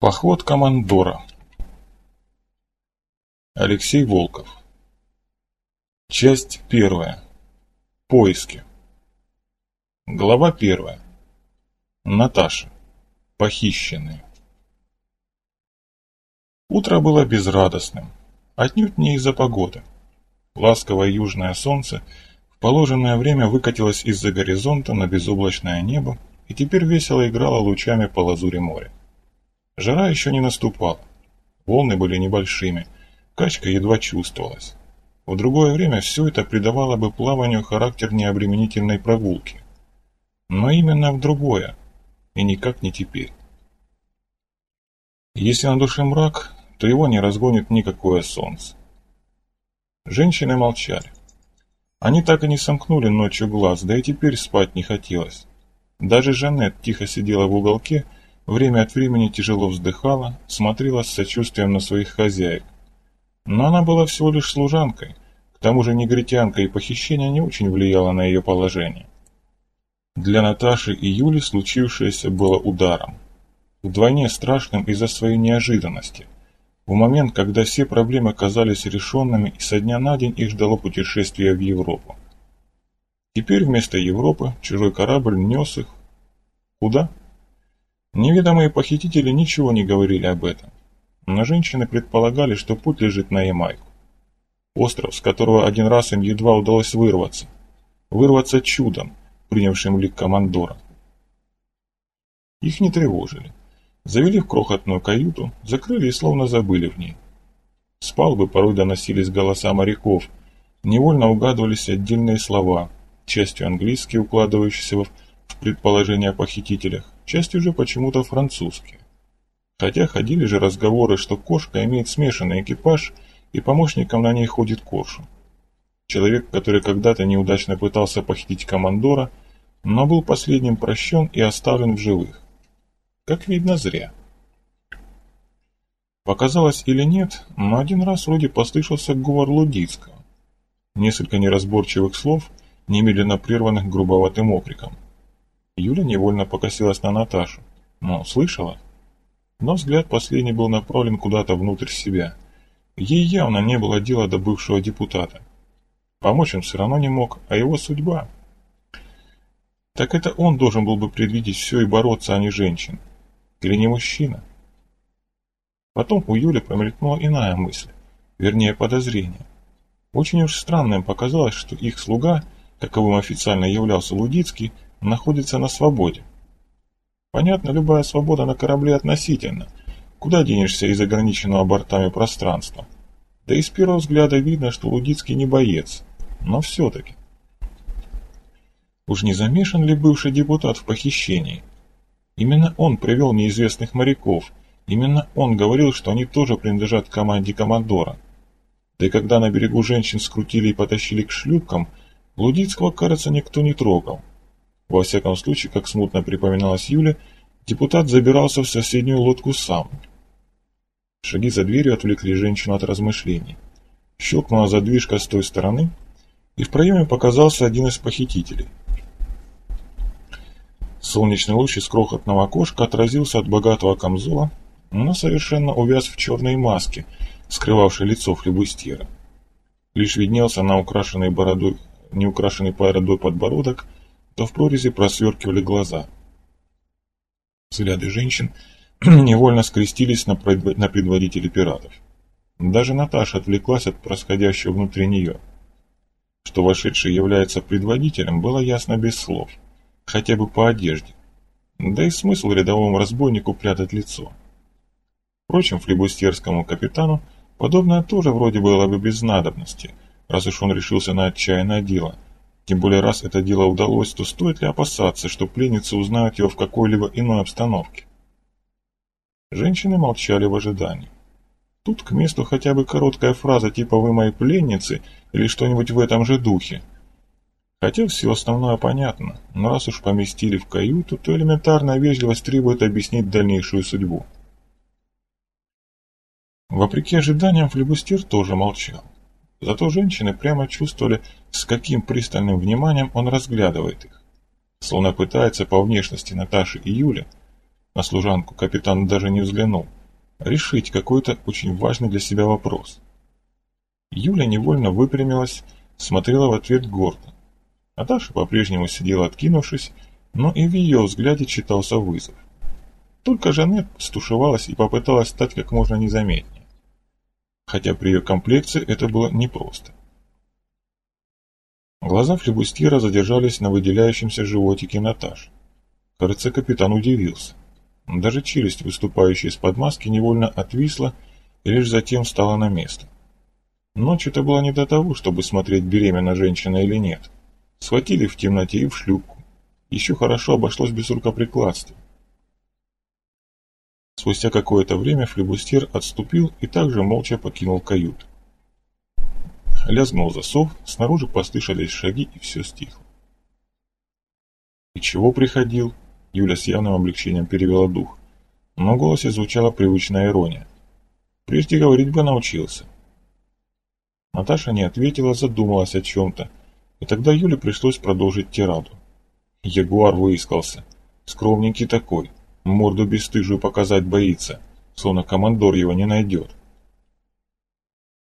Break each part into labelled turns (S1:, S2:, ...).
S1: Поход командора. Алексей Волков. Часть первая. Поиски. Глава первая. Наташа. Похищенные. Утро было безрадостным, отнюдь не из-за погоды. Ласковое южное солнце в положенное время выкатилось из-за горизонта на безоблачное небо и теперь весело играло лучами по лазури моря. Жара еще не наступала. Волны были небольшими, качка едва чувствовалась. В другое время все это придавало бы плаванию характер необременительной прогулки. Но именно в другое, и никак не теперь. Если на душе мрак, то его не разгонит никакое солнце. Женщины молчали. Они так и не сомкнули ночью глаз, да и теперь спать не хотелось. Даже Жанет тихо сидела в уголке, время от времени тяжело вздыхала, смотрела с сочувствием на своих хозяек. Но она была всего лишь служанкой, к тому же негритянка и похищение не очень влияло на ее положение. Для Наташи и Юли случившееся было ударом. Вдвойне страшным из-за своей неожиданности. В момент, когда все проблемы казались решенными, и со дня на день их ждало путешествие в Европу. Теперь вместо Европы чужой корабль нес их. Куда? Неведомые похитители ничего не говорили об этом, но женщины предполагали, что путь лежит на Ямайку. Остров, с которого один раз им едва удалось вырваться. Вырваться чудом, принявшим лик командора. Их не тревожили. Завели в крохотную каюту, закрыли и словно забыли в ней. С палубы порой доносились голоса моряков, невольно угадывались отдельные слова, частью английские, укладывающиеся в предположения о похитителях, частью же почему-то французские. Хотя ходили же разговоры, что кошка имеет смешанный экипаж, и помощником на ней ходит коршун. Человек, который когда-то неудачно пытался похитить командора, но был последним прощен и оставлен в живых. Как видно, зря. Показалось или нет, но один раз вроде послышался говор Лудицкого. Несколько неразборчивых слов, немедленно прерванных грубоватым окриком. Юля невольно покосилась на Наташу. Но слышала? Но взгляд последний был направлен куда-то внутрь себя. Ей явно не было дела до бывшего депутата. Помочь он все равно не мог, а его судьба... Так это он должен был бы предвидеть все и бороться, а не женщин. Или не мужчина? Потом у Юли промелькнула иная мысль, вернее подозрение. Очень уж странным показалось, что их слуга, каковым официально являлся Лудицкий, находится на свободе. Понятно, любая свобода на корабле относительна. Куда денешься из ограниченного бортами пространства? Да и с первого взгляда видно, что Лудицкий не боец. Но все-таки. Уж не замешан ли бывший депутат в похищении? Именно он привел неизвестных моряков. Именно он говорил, что они тоже принадлежат команде командора. Да и когда на берегу женщин скрутили и потащили к шлюпкам, Лудицкого, кажется, никто не трогал. Во всяком случае, как смутно припоминалось Юле, депутат забирался в соседнюю лодку сам. Шаги за дверью отвлекли женщину от размышлений. Щелкнула задвижка с той стороны, и в проеме показался один из похитителей. Солнечный луч из крохотного окошка отразился от богатого камзола, но совершенно увяз в черной маске, скрывавшей лицо флебустьера. Лишь виднелся на украшенной бородой, неукрашенный бородой подбородок – то в прорези просверкивали глаза. Взгляды женщин невольно скрестились на, пред... на предводителе пиратов. Даже Наташа отвлеклась от происходящего внутри нее. Что вошедший является предводителем, было ясно без слов, хотя бы по одежде. Да и смысл рядовому разбойнику прятать лицо. Впрочем, флебустерскому капитану подобное тоже вроде было бы без надобности, раз уж он решился на отчаянное дело – тем более, раз это дело удалось, то стоит ли опасаться, что пленницы узнают его в какой-либо иной обстановке? Женщины молчали в ожидании. Тут к месту хотя бы короткая фраза типа «Вы мои пленницы» или что-нибудь в этом же духе. Хотя все основное понятно, но раз уж поместили в каюту, то элементарная вежливость требует объяснить дальнейшую судьбу. Вопреки ожиданиям, флебустер тоже молчал. Зато женщины прямо чувствовали, с каким пристальным вниманием он разглядывает их. Словно пытается по внешности Наташи и Юли На служанку капитан даже не взглянул. Решить какой-то очень важный для себя вопрос. Юля невольно выпрямилась, смотрела в ответ гордо. Наташа по-прежнему сидела откинувшись, но и в ее взгляде читался вызов. Только Жанет стушевалась и попыталась стать как можно незаметнее. Хотя при ее комплекции это было непросто. Глаза флебустьера задержались на выделяющемся животике Наташи. Кажется, капитан удивился. Даже челюсть, выступающая из-под маски, невольно отвисла и лишь затем встала на место. Ночь это была не до того, чтобы смотреть, беременна женщина или нет. Схватили в темноте и в шлюпку. Еще хорошо обошлось без рукоприкладства. Спустя какое-то время флебустьер отступил и также молча покинул каюту. Лязгнул засов, снаружи послышались шаги и все стихло. «И чего приходил?» Юля с явным облегчением перевела дух. Но в голосе звучала привычная ирония. «Прежде говорить бы научился». Наташа не ответила, задумалась о чем-то, и тогда Юле пришлось продолжить тираду. Ягуар выискался. Скромненький такой, морду бесстыжую показать боится, словно командор его не найдет.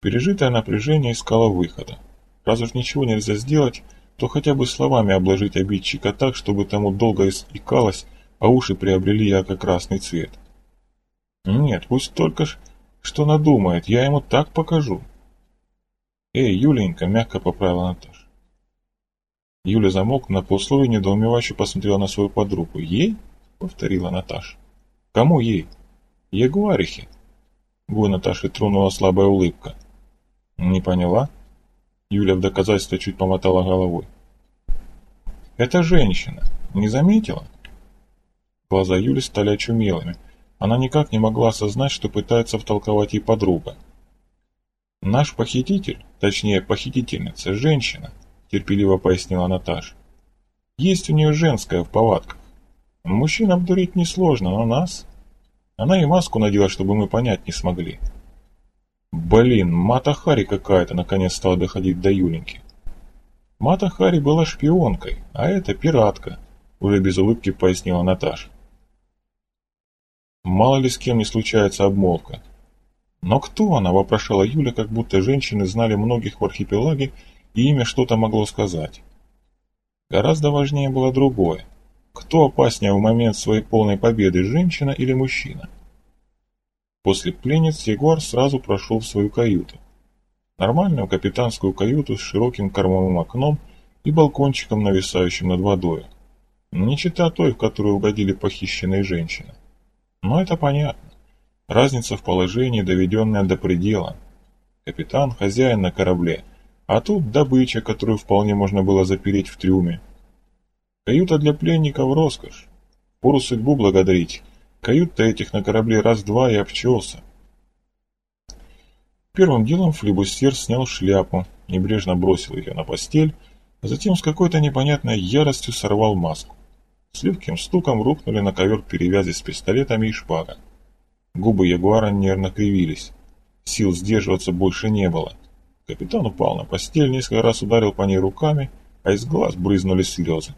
S1: Пережитое напряжение искало выхода. Раз уж ничего нельзя сделать, то хотя бы словами обложить обидчика так, чтобы тому долго икалось, а уши приобрели ярко-красный цвет. Нет, пусть только ж что надумает, я ему так покажу. Эй, Юленька, мягко поправила Наташа. Юля замолк на полсловия недоумевающе посмотрела на свою подругу. «Ей?» — повторила Наташа. «Кому ей?» «Ягуарихе». Губы Наташи тронула слабая улыбка. «Не поняла?» Юля в доказательство чуть помотала головой. «Это женщина. Не заметила?» Глаза Юли стали очумелыми. Она никак не могла осознать, что пытается втолковать ей подруга. «Наш похититель, точнее похитительница, женщина», терпеливо пояснила Наташа. «Есть у нее женская в повадках. Мужчин обдурить несложно, но нас...» Она и маску надела, чтобы мы понять не смогли. Блин, Мата Хари какая-то наконец стала доходить до Юленьки. Мата Хари была шпионкой, а это пиратка, уже без улыбки пояснила Наташа. Мало ли с кем не случается обмолвка. Но кто она, вопрошала Юля, как будто женщины знали многих в архипелаге и имя что-то могло сказать. Гораздо важнее было другое. Кто опаснее в момент своей полной победы, женщина или мужчина? После пленниц Егор сразу прошел в свою каюту. Нормальную капитанскую каюту с широким кормовым окном и балкончиком, нависающим над водой. Не чита той, в которую угодили похищенные женщины. Но это понятно. Разница в положении, доведенная до предела. Капитан, хозяин на корабле, а тут добыча, которую вполне можно было запереть в трюме. Каюта для пленников – роскошь. Пору судьбу благодарить, Кают-то этих на корабле раз-два и обчелся. Первым делом флибустьер снял шляпу, небрежно бросил ее на постель, а затем с какой-то непонятной яростью сорвал маску. С легким стуком рухнули на ковер перевязи с пистолетами и шпага. Губы ягуара нервно кривились. Сил сдерживаться больше не было. Капитан упал на постель, несколько раз ударил по ней руками, а из глаз брызнули слезы.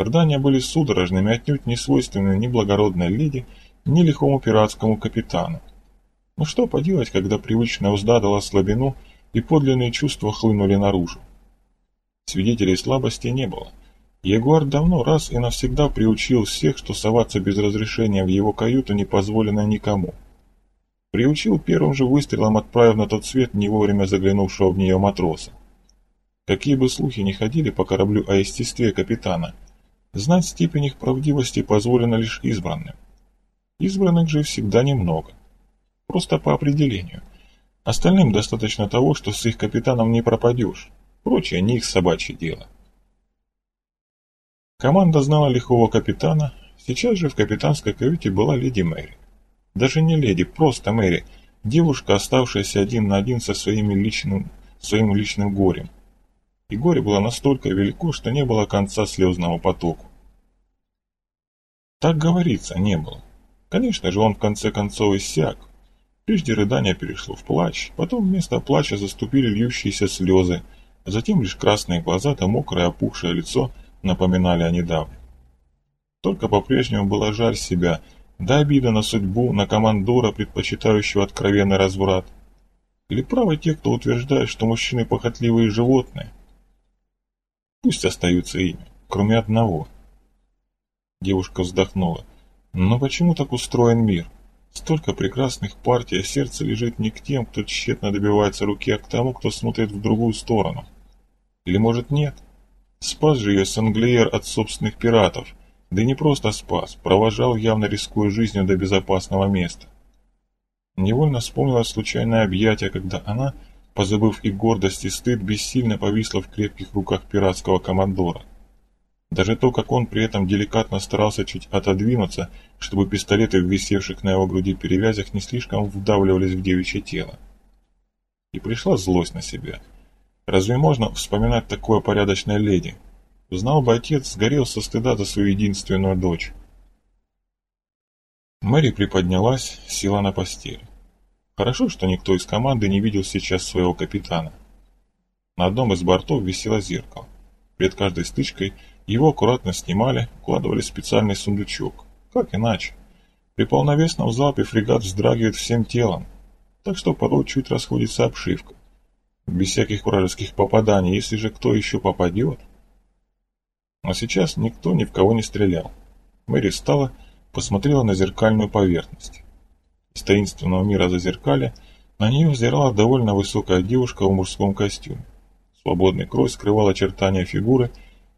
S1: Рыдания были судорожными, отнюдь не свойственны ни благородной леди, ни лихому пиратскому капитану. Но что поделать, когда привычная узда дала слабину, и подлинные чувства хлынули наружу? Свидетелей слабости не было. Ягуар давно раз и навсегда приучил всех, что соваться без разрешения в его каюту не позволено никому. Приучил первым же выстрелом, отправив на тот свет не вовремя заглянувшего в нее матроса. Какие бы слухи ни ходили по кораблю о естестве капитана – Знать степень их правдивости позволено лишь избранным. Избранных же всегда немного. Просто по определению. Остальным достаточно того, что с их капитаном не пропадешь. Прочее не их собачье дело. Команда знала лихого капитана, сейчас же в капитанской каюте была леди Мэри. Даже не леди, просто Мэри, девушка, оставшаяся один на один со своим личным, своим личным горем – и горе было настолько велико, что не было конца слезного потоку. Так говорится, не было. Конечно же, он в конце концов иссяк. Прежде рыдание перешло в плач, потом вместо плача заступили льющиеся слезы, а затем лишь красные глаза да мокрое опухшее лицо напоминали о недавнем. Только по-прежнему была жаль себя, да обида на судьбу, на командора, предпочитающего откровенный разврат. Или правы те, кто утверждает, что мужчины похотливые животные? Пусть остаются ими, кроме одного. Девушка вздохнула. Но почему так устроен мир? Столько прекрасных партий, а сердце лежит не к тем, кто тщетно добивается руки, а к тому, кто смотрит в другую сторону. Или может нет? Спас же ее Санглиер от собственных пиратов. Да не просто спас, провожал, явно рискуя жизнью до безопасного места. Невольно вспомнила случайное объятие, когда она, позабыв и гордость, и стыд, бессильно повисла в крепких руках пиратского командора. Даже то, как он при этом деликатно старался чуть отодвинуться, чтобы пистолеты в висевших на его груди перевязях не слишком вдавливались в девичье тело. И пришла злость на себя. Разве можно вспоминать такое порядочной леди? Знал бы отец, сгорел со стыда за свою единственную дочь. Мэри приподнялась, села на постель. Хорошо, что никто из команды не видел сейчас своего капитана. На одном из бортов висело зеркало. Перед каждой стычкой его аккуратно снимали, укладывали в специальный сундучок. Как иначе? При полновесном залпе фрегат вздрагивает всем телом, так что порой чуть расходится обшивка. Без всяких вражеских попаданий, если же кто еще попадет. Но сейчас никто ни в кого не стрелял. Мэри встала, посмотрела на зеркальную поверхность. Из таинственного мира за зеркаля на нее взирала довольно высокая девушка в мужском костюме. Свободный крой скрывал очертания фигуры,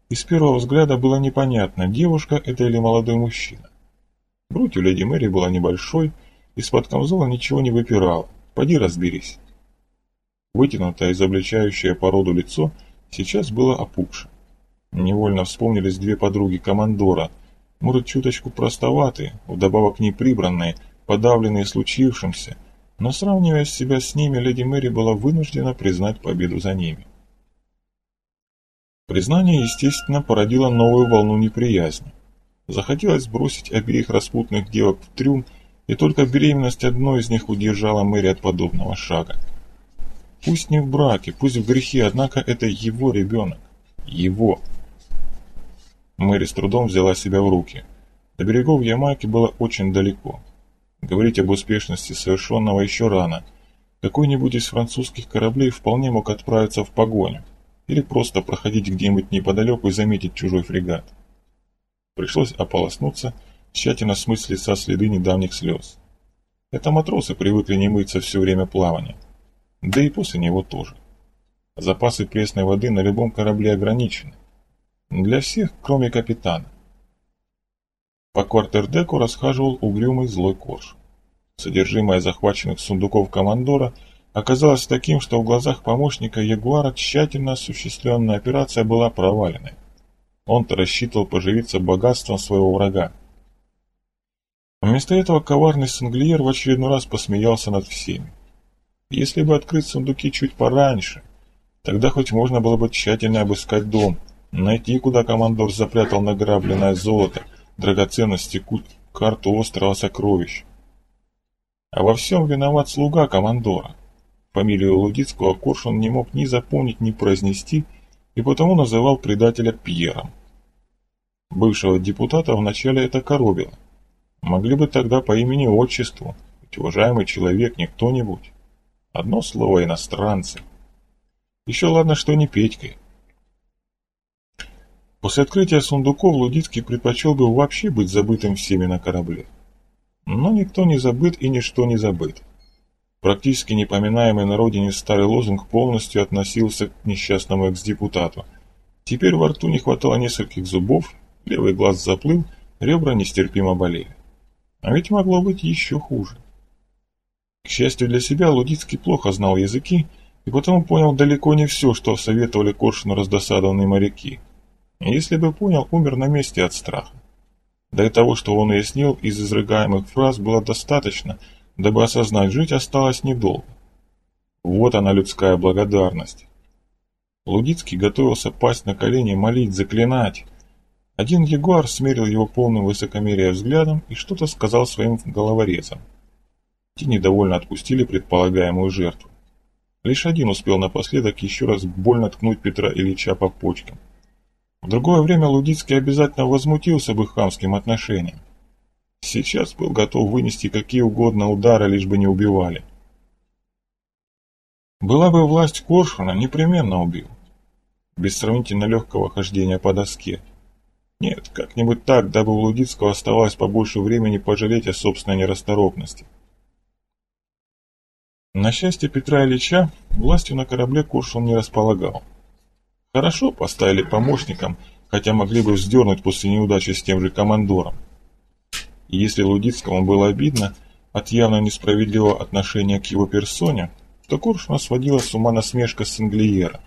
S1: и с первого взгляда было непонятно, девушка это или молодой мужчина. Грудь у леди Мэри была небольшой, из-под камзола ничего не выпирало. Поди разберись. Вытянутое, изобличающее породу лицо сейчас было опухшим. Невольно вспомнились две подруги командора, может, чуточку простоватые, вдобавок неприбранные, подавленные случившимся, но сравнивая себя с ними, леди Мэри была вынуждена признать победу за ними. Признание, естественно, породило новую волну неприязни. Захотелось бросить обеих распутных девок в трюм, и только беременность одной из них удержала Мэри от подобного шага. Пусть не в браке, пусть в грехе, однако это его ребенок. Его. Мэри с трудом взяла себя в руки. До берегов Ямайки было очень далеко. Говорить об успешности совершенного еще рано. Какой-нибудь из французских кораблей вполне мог отправиться в погоню. Или просто проходить где-нибудь неподалеку и заметить чужой фрегат. Пришлось ополоснуться, тщательно смыть с лица следы недавних слез. Это матросы привыкли не мыться все время плавания. Да и после него тоже. Запасы пресной воды на любом корабле ограничены. Для всех, кроме капитана. По квартердеку расхаживал угрюмый злой корж. Содержимое захваченных сундуков командора оказалось таким, что в глазах помощника Ягуара тщательно осуществленная операция была проваленной. Он-то рассчитывал поживиться богатством своего врага. Вместо этого коварный санглиер в очередной раз посмеялся над всеми. Если бы открыть сундуки чуть пораньше, тогда хоть можно было бы тщательно обыскать дом, найти, куда командор запрятал награбленное золото, драгоценности, карту острова сокровищ. А во всем виноват слуга командора. Фамилию Лудицкого Коршун не мог ни запомнить, ни произнести, и потому называл предателя Пьером. Бывшего депутата вначале это коробило. Могли бы тогда по имени-отчеству, ведь уважаемый человек не кто-нибудь. Одно слово иностранцы. Еще ладно, что не Петькой. После открытия сундуков Лудицкий предпочел бы вообще быть забытым всеми на корабле. Но никто не забыт и ничто не забыто. Практически непоминаемый на родине старый лозунг полностью относился к несчастному экс-депутату. Теперь во рту не хватало нескольких зубов, левый глаз заплыл, ребра нестерпимо болели. А ведь могло быть еще хуже. К счастью для себя, Лудицкий плохо знал языки и потому понял далеко не все, что советовали Коршуну раздосадованные моряки. Если бы понял, умер на месте от страха. Да того, что он уяснил из изрыгаемых фраз, было достаточно, дабы осознать, жить осталось недолго. Вот она, людская благодарность. Лудицкий готовился пасть на колени, молить, заклинать. Один ягуар смерил его полным высокомерия взглядом и что-то сказал своим головорезам. Те недовольно отпустили предполагаемую жертву. Лишь один успел напоследок еще раз больно ткнуть Петра Ильича по почкам. В другое время Лудицкий обязательно возмутился бы хамским отношением. Сейчас был готов вынести какие угодно удары, лишь бы не убивали. Была бы власть Коршуна, непременно убил. Без сравнительно легкого хождения по доске. Нет, как-нибудь так, дабы у Лудицкого оставалось побольше времени пожалеть о собственной нерасторопности. На счастье Петра Ильича, властью на корабле Коршун не располагал. Хорошо поставили помощником, хотя могли бы вздернуть после неудачи с тем же командором. И если Лудицкому было обидно от явно несправедливого отношения к его персоне, то Коршуна сводила с ума насмешка Сенглиера.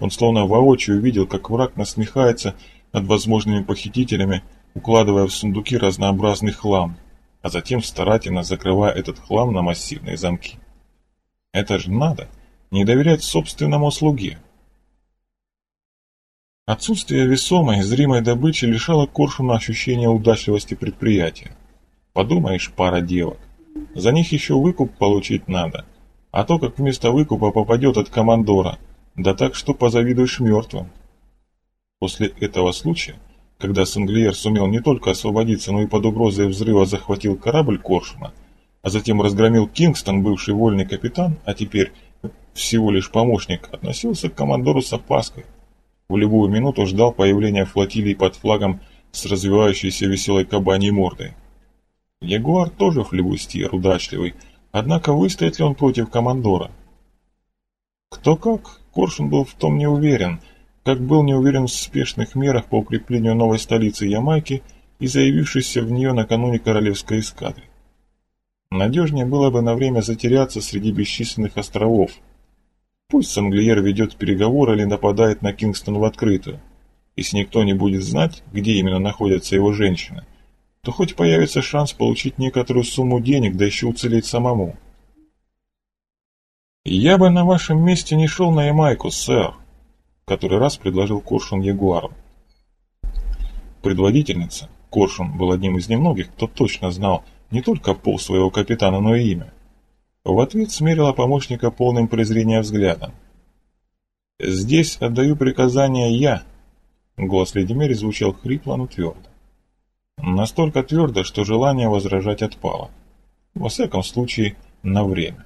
S1: Он словно воочию видел, как враг насмехается над возможными похитителями, укладывая в сундуки разнообразный хлам, а затем старательно закрывая этот хлам на массивные замки. Это же надо, не доверять собственному слуге. Отсутствие весомой, зримой добычи лишало Коршуна ощущения удачливости предприятия. Подумаешь, пара девок. За них еще выкуп получить надо. А то, как вместо выкупа попадет от командора, да так, что позавидуешь мертвым. После этого случая, когда Сенглиер сумел не только освободиться, но и под угрозой взрыва захватил корабль Коршуна, а затем разгромил Кингстон, бывший вольный капитан, а теперь всего лишь помощник, относился к командору с опаской. В любую минуту ждал появления флотилии под флагом с развивающейся веселой кабаней мордой. Ягуар тоже флебустьер, удачливый, Однако выстоит ли он против командора? Кто как, Коршун был в том не уверен, как был не уверен в спешных мерах по укреплению новой столицы Ямайки и заявившейся в нее накануне королевской эскадры. Надежнее было бы на время затеряться среди бесчисленных островов. Пусть Санглиер ведет переговоры или нападает на Кингстон в открытую. Если никто не будет знать, где именно находятся его женщины, то хоть появится шанс получить некоторую сумму денег, да еще уцелеть самому. «Я бы на вашем месте не шел на Ямайку, сэр», — который раз предложил Коршун Ягуару. Предводительница, Коршун был одним из немногих, кто точно знал не только пол своего капитана, но и имя. В ответ смерила помощника полным презрения взглядом. «Здесь отдаю приказания я», — голос леди Мэри звучал хрипло, но твердо. Настолько твердо, что желание возражать отпало. Во всяком случае, на время.